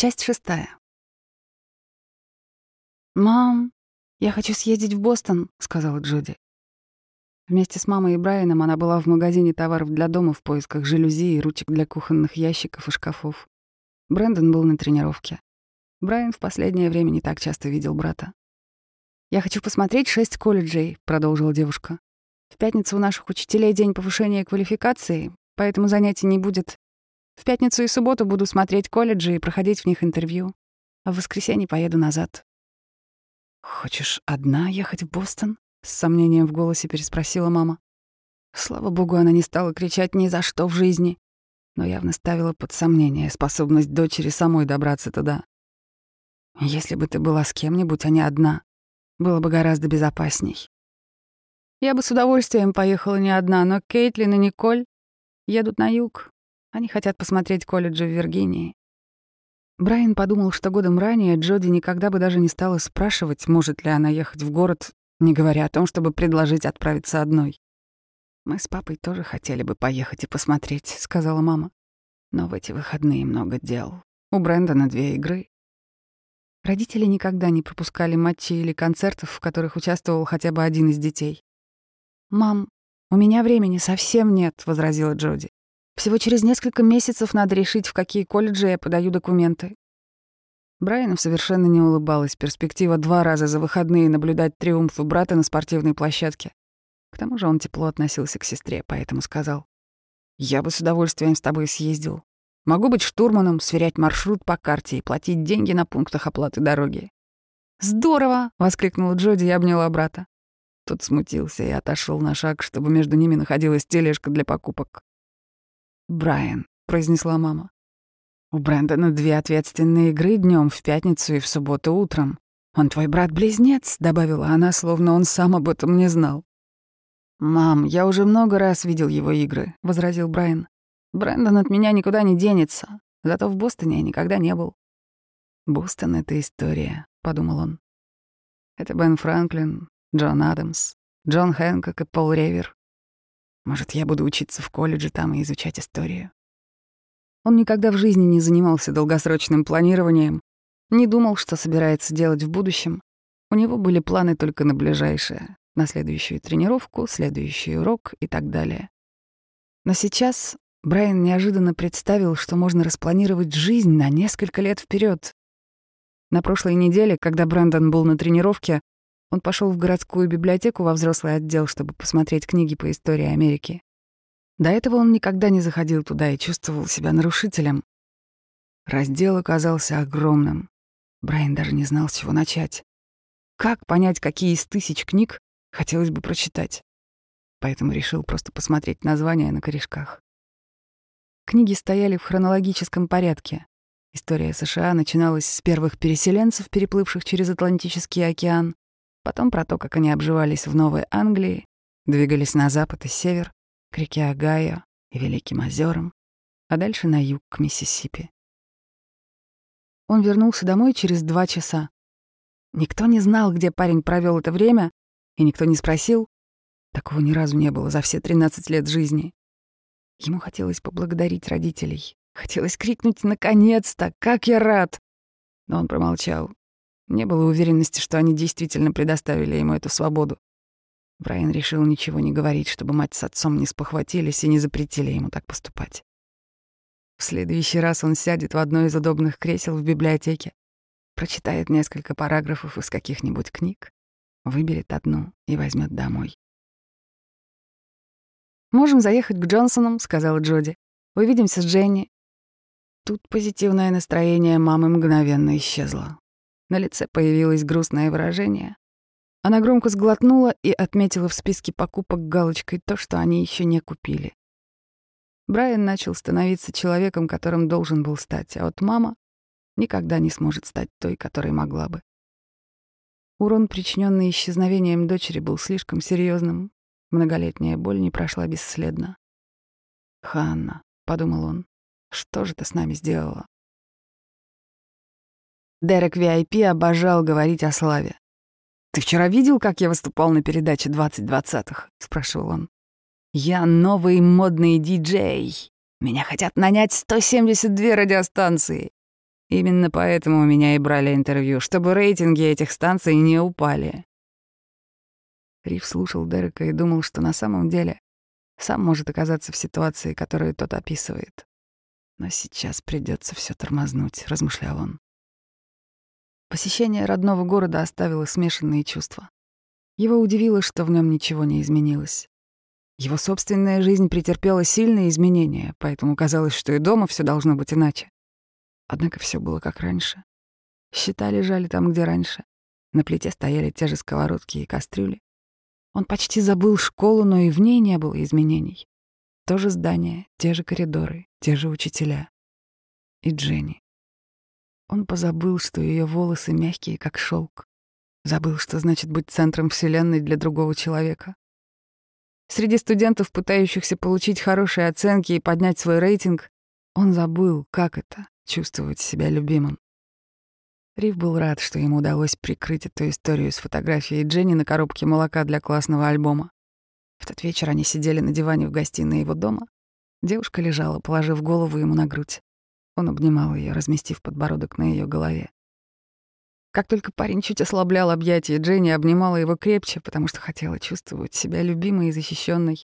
Часть шестая. «Мам, я хочу съездить в Бостон», — сказала Джуди. Вместе с мамой и Брайаном она была в магазине товаров для дома в поисках жалюзи и ручек для кухонных ящиков и шкафов. Брэндон был на тренировке. Брайан в последнее время не так часто видел брата. «Я хочу посмотреть шесть колледжей», — продолжила девушка. «В пятницу у наших учителей день повышения квалификации, поэтому занятий не будет. В пятницу и субботу буду смотреть колледжи и проходить в них интервью. А в воскресенье поеду назад. «Хочешь одна ехать в Бостон?» — с сомнением в голосе переспросила мама. Слава богу, она не стала кричать ни за что в жизни, но явно ставила под сомнение способность дочери самой добраться туда. Если бы ты была с кем-нибудь, а не одна, было бы гораздо безопасней. Я бы с удовольствием поехала не одна, но Кейтлин и Николь едут на юг, они хотят посмотреть колледжи в Виргинии. Брайан подумал, что годом ранее Джоди никогда бы даже не стала спрашивать, может ли она ехать в город, не говоря о том, чтобы предложить отправиться одной. «Мы с папой тоже хотели бы поехать и посмотреть», — сказала мама. «Но в эти выходные много дел. У Брэндона две игры». Родители никогда не пропускали матчей или концертов, в которых участвовал хотя бы один из детей. «Мам, у меня времени совсем нет», — возразила Джоди. Всего через несколько месяцев надо решить, в какие колледжи я подаю документы. Брайану совершенно не улыбалась перспектива два раза за выходные наблюдать триумфы брата на спортивной площадке. К тому же он тепло относился к сестре, поэтому сказал, «Я бы с удовольствием с тобой съездил. Могу быть штурманом, сверять маршрут по карте и платить деньги на пунктах оплаты дороги». «Здорово!» — воскликнула Джоди и обняла брата. Тот смутился и отошел на шаг, чтобы между ними находилась тележка для покупок. «Брайан», — произнесла мама. «У Брэндона две ответственные игры днем в пятницу и в субботу утром. Он твой брат-близнец», — добавила она, словно он сам об этом не знал. «Мам, я уже много раз видел его игры», — возразил Брайан. «Брэндон от меня никуда не денется, зато в Бостоне я никогда не был». «Бостон — это история», — подумал он. «Это Бен Франклин, Джон Адамс, Джон Хэнкок и Пол Ревер. Может, я буду учиться в колледже там и изучать историю. Он никогда в жизни не занимался долгосрочным планированием, не думал, что собирается делать в будущем. У него были планы только на ближайшее, на следующую тренировку, следующий урок и так далее. Но сейчас Брайан неожиданно представил, что можно распланировать жизнь на несколько лет вперед. На прошлой неделе, когда Брэндон был на тренировке, он пошел в городскую библиотеку во взрослый отдел, чтобы посмотреть книги по истории Америки. До этого он никогда не заходил туда и чувствовал себя нарушителем. Раздел оказался огромным. Брайан даже не знал, с чего начать. Как понять, какие из тысяч книг хотелось бы прочитать? Поэтому решил просто посмотреть названия на корешках. Книги стояли в хронологическом порядке. История США начиналась с первых переселенцев, переплывших через Атлантический океан, Потом про то, как они обживались в Новой Англии, двигались на запад и север, к реке Огайо и Великим озерам, а дальше на юг к Миссисипи. Он вернулся домой через два часа. Никто не знал, где парень провел это время, и никто не спросил. Такого ни разу не было за все 13 лет жизни. Ему хотелось поблагодарить родителей. Хотелось крикнуть «Наконец-то! Как я рад!» Но он промолчал, не было уверенности, что они действительно предоставили ему эту свободу. Брайан решил ничего не говорить, чтобы мать с отцом не спохватились и не запретили ему так поступать. В следующий раз он сядет в одно из удобных кресел в библиотеке, прочитает несколько параграфов из каких-нибудь книг, выберет одну и возьмет домой. «Можем заехать к Джонсонам», — сказала Джоди. «Увидимся с Дженни». Тут позитивное настроение мамы мгновенно исчезло. На лице появилось грустное выражение. Она громко сглотнула и отметила в списке покупок галочкой то, что они еще не купили. Брайан начал становиться человеком, которым должен был стать, а вот мама никогда не сможет стать той, которой могла бы. Урон, причиненный исчезновением дочери, был слишком серьезным. Многолетняя боль не прошла бесследно. «Ханна», — подумал он, — «что же ты с нами сделала?» Дерек VIP обожал говорить о славе. «Ты вчера видел, как я выступал на передаче 2020-х?» — спрашивал он. «Я новый модный диджей. Меня хотят нанять 172 радиостанции. Именно поэтому у меня и брали интервью, чтобы рейтинги этих станций не упали. Рив слушал Дерека и думал, что на самом деле сам может оказаться в ситуации, которую тот описывает. Но сейчас придется все тормознуть, размышлял он. Посещение родного города оставило смешанные чувства. Его удивило, что в нем ничего не изменилось. Его собственная жизнь претерпела сильные изменения, поэтому казалось, что и дома все должно быть иначе. Однако все было как раньше. Счета лежали там, где раньше. На плите стояли те же сковородки и кастрюли. Он почти забыл школу, но и в ней не было изменений. То же здание, те же коридоры, те же учителя. И Дженни. Он позабыл, что ее волосы мягкие, как шелк. Забыл, что значит быть центром Вселенной для другого человека. Среди студентов, пытающихся получить хорошие оценки и поднять свой рейтинг, он забыл, как это — чувствовать себя любимым. Рив был рад, что ему удалось прикрыть эту историю с фотографией Дженни на коробке молока для классного альбома. В тот вечер они сидели на диване в гостиной его дома. Девушка лежала, положив голову ему на грудь. Он обнимал ее, разместив подбородок на ее голове. Как только парень чуть ослаблял объятия, Дженни обнимала его крепче, потому что хотела чувствовать себя любимой и защищенной.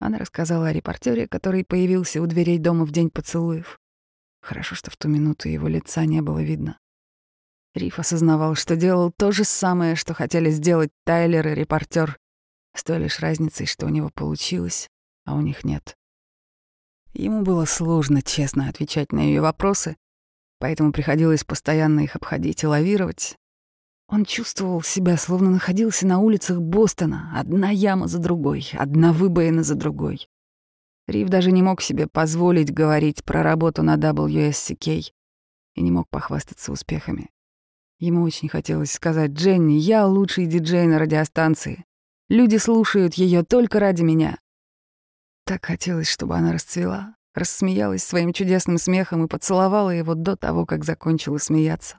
Она рассказала о репортере, который появился у дверей дома в день поцелуев. Хорошо, что в ту минуту его лица не было видно. Риф осознавал, что делал то же самое, что хотели сделать Тайлер и репортер, с той лишь разницей, что у него получилось, а у них нет. Ему было сложно честно отвечать на ее вопросы, поэтому приходилось постоянно их обходить и лавировать. Он чувствовал себя, словно находился на улицах Бостона, одна яма за другой, одна выбоина за другой. Рив даже не мог себе позволить говорить про работу на WSCK и не мог похвастаться успехами. Ему очень хотелось сказать Дженни, я лучший диджей на радиостанции. Люди слушают ее только ради меня. Так хотелось, чтобы она расцвела, рассмеялась своим чудесным смехом и поцеловала его до того, как закончила смеяться,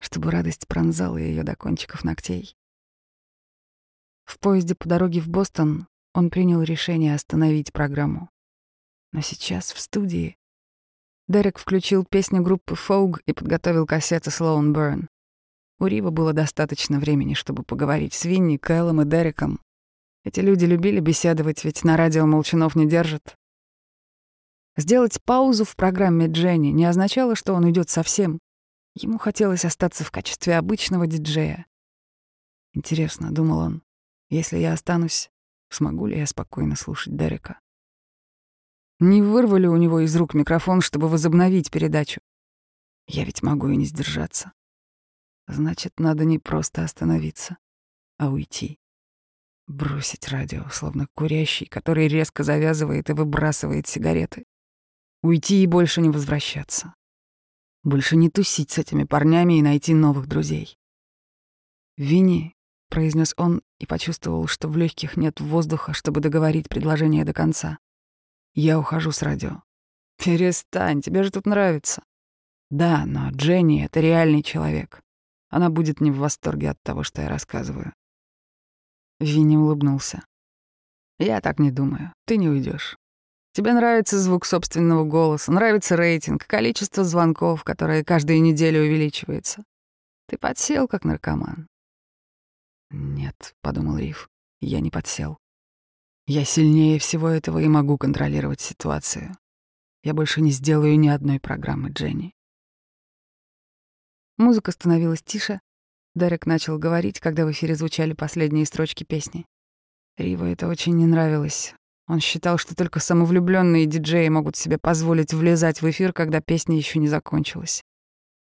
чтобы радость пронзала ее до кончиков ногтей. В поезде по дороге в Бостон он принял решение остановить программу. Но сейчас в студии Дерек включил песню группы Фоуг и подготовил кассеты Sloan Burn. У Рива было достаточно времени, чтобы поговорить с Винни, Кэллом и Дереком. Эти люди любили беседовать, ведь на радио молчанов не держат. Сделать паузу в программе Дженни не означало, что он уйдет совсем. Ему хотелось остаться в качестве обычного диджея. Интересно, думал он, если я останусь, смогу ли я спокойно слушать Дерека? Не вырвали у него из рук микрофон, чтобы возобновить передачу. Я ведь могу и не сдержаться. Значит, надо не просто остановиться, а уйти. Бросить радио, словно курящий, который резко завязывает и выбрасывает сигареты. Уйти и больше не возвращаться. Больше не тусить с этими парнями и найти новых друзей. «Винни», — произнес он и почувствовал, что в легких нет воздуха, чтобы договорить предложение до конца. «Я ухожу с радио». «Перестань, тебе же тут нравится». «Да, но Дженни — это реальный человек. Она будет не в восторге от того, что я рассказываю. Винни улыбнулся. Я так не думаю. Ты не уйдешь. Тебе нравится звук собственного голоса, нравится рейтинг, количество звонков, которое каждую неделю увеличивается. Ты подсел, как наркоман. Нет, подумал Риф, я не подсел. Я сильнее всего этого и могу контролировать ситуацию. Я больше не сделаю ни одной программы, Дженни. Музыка становилась тише. Дерек начал говорить, когда в эфире звучали последние строчки песни. Риву это очень не нравилось. Он считал, что только самовлюбленные диджеи могут себе позволить влезать в эфир, когда песня еще не закончилась.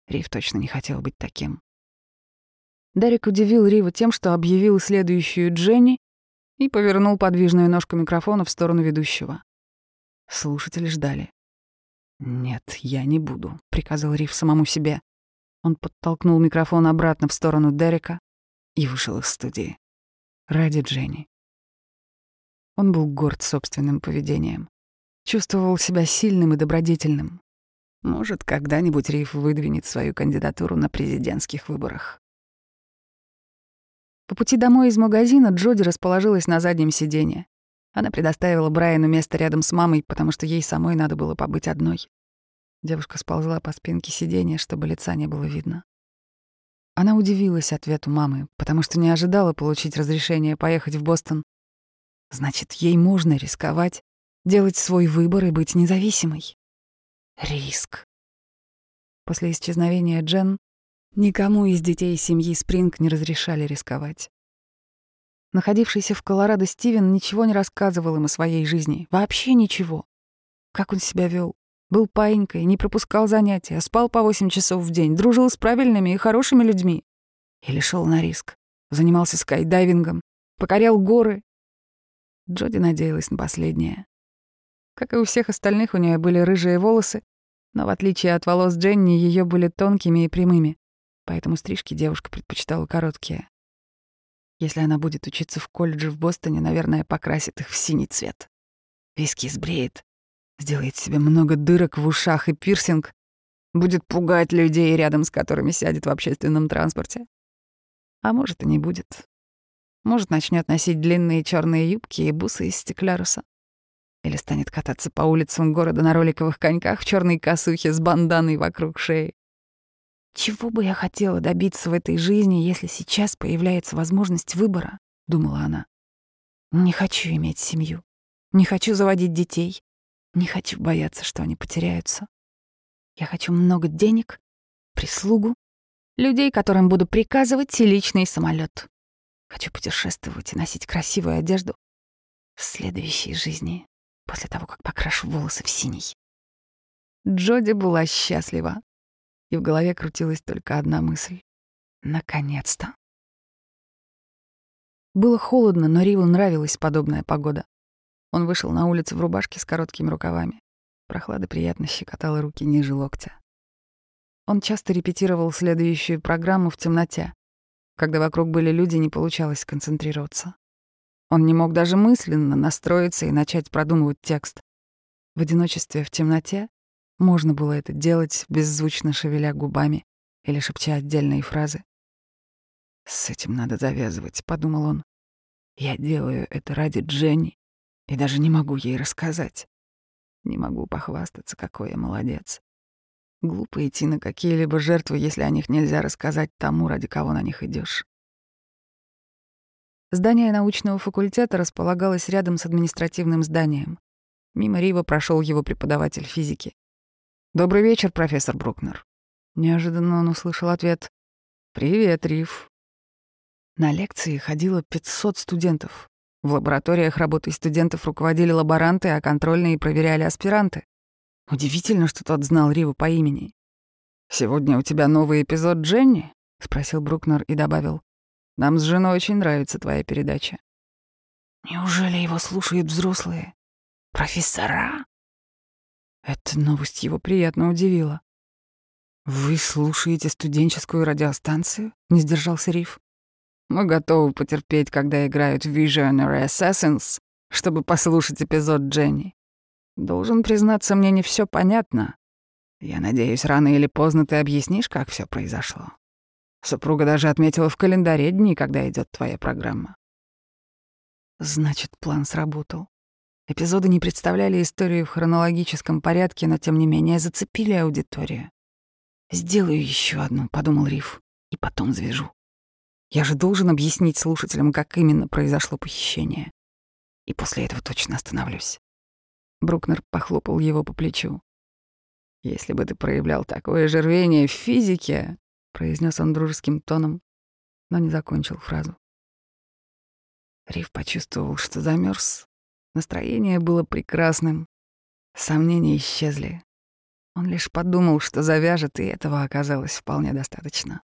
Рив точно не хотел быть таким. Дерек удивил Рива тем, что объявил следующую Дженни и повернул подвижную ножку микрофона в сторону ведущего. Слушатели ждали. «Нет, я не буду», — приказал Рив самому себе. Он подтолкнул микрофон обратно в сторону Дерека и вышел из студии. Ради Дженни. Он был горд собственным поведением. Чувствовал себя сильным и добродетельным. Может, когда-нибудь Риф выдвинет свою кандидатуру на президентских выборах. По пути домой из магазина Джоди расположилась на заднем сиденье. Она предоставила Брайану место рядом с мамой, потому что ей самой надо было побыть одной. Девушка сползла по спинке сиденья, чтобы лица не было видно. Она удивилась ответу мамы, потому что не ожидала получить разрешение поехать в Бостон. Значит, ей можно рисковать, делать свой выбор и быть независимой. Риск. После исчезновения Джен никому из детей семьи Спринг не разрешали рисковать. Находившийся в Колорадо Стивен ничего не рассказывал им о своей жизни. Вообще ничего. Как он себя вел? Был паинькой, не пропускал занятия, спал по 8 часов в день, дружил с правильными и хорошими людьми. Или шел на риск, занимался скайдайвингом, покорял горы. Джоди надеялась на последнее. Как и у всех остальных, у нее были рыжие волосы, но в отличие от волос Дженни, ее были тонкими и прямыми, поэтому стрижки девушка предпочитала короткие. Если она будет учиться в колледже в Бостоне, наверное, покрасит их в синий цвет. Виски сбреет, сделает себе много дырок в ушах и пирсинг, будет пугать людей, рядом с которыми сядет в общественном транспорте. А может, и не будет. Может, начнет носить длинные черные юбки и бусы из стекляруса. Или станет кататься по улицам города на роликовых коньках в черной косухе с банданой вокруг шеи. Чего бы я хотела добиться в этой жизни, если сейчас появляется возможность выбора, думала она. Не хочу иметь семью, не хочу заводить детей, не хочу бояться, что они потеряются. Я хочу много денег, прислугу, людей, которым буду приказывать, и личный самолет. Хочу путешествовать и носить красивую одежду в следующей жизни, после того, как покрашу волосы в синий. Джоди была счастлива, и в голове крутилась только одна мысль. Наконец-то. Было холодно, но Риву нравилась подобная погода. Он вышел на улицу в рубашке с короткими рукавами. Прохлада приятно щекотала руки ниже локтя. Он часто репетировал следующую программу в темноте. Когда вокруг были люди, не получалось сконцентрироваться. Он не мог даже мысленно настроиться и начать продумывать текст. В одиночестве в темноте можно было это делать, беззвучно шевеля губами или шепча отдельные фразы. «С этим надо завязывать», — подумал он. «Я делаю это ради Дженни, и даже не могу ей рассказать. Не могу похвастаться, какой я молодец. Глупо идти на какие-либо жертвы, если о них нельзя рассказать тому, ради кого на них идешь. Здание научного факультета располагалось рядом с административным зданием. Мимо Рива прошел его преподаватель физики. «Добрый вечер, профессор Брукнер». Неожиданно он услышал ответ. «Привет, Рив». На лекции ходило 500 студентов. В лабораториях работой студентов руководили лаборанты, а контрольные проверяли аспиранты. Удивительно, что тот знал Риву по имени. «Сегодня у тебя новый эпизод Дженни?» — спросил Брукнер и добавил. «Нам с женой очень нравится твоя передача». «Неужели его слушают взрослые? Профессора?» Эта новость его приятно удивила. «Вы слушаете студенческую радиостанцию?» — не сдержался Рив. Мы готовы потерпеть, когда играют Visionary Assassins, чтобы послушать эпизод Дженни. Должен признаться, мне не все понятно. Я надеюсь, рано или поздно ты объяснишь, как все произошло. Супруга даже отметила в календаре дни, когда идет твоя программа. Значит, план сработал. Эпизоды не представляли историю в хронологическом порядке, но тем не менее зацепили аудиторию. «Сделаю еще одну», — подумал Риф, — «и потом завяжу». Я же должен объяснить слушателям, как именно произошло похищение. И после этого точно остановлюсь. Брукнер похлопал его по плечу. «Если бы ты проявлял такое же рвение в физике», — произнес он дружеским тоном, но не закончил фразу. Риф почувствовал, что замерз. Настроение было прекрасным. Сомнения исчезли. Он лишь подумал, что завяжет, и этого оказалось вполне достаточно.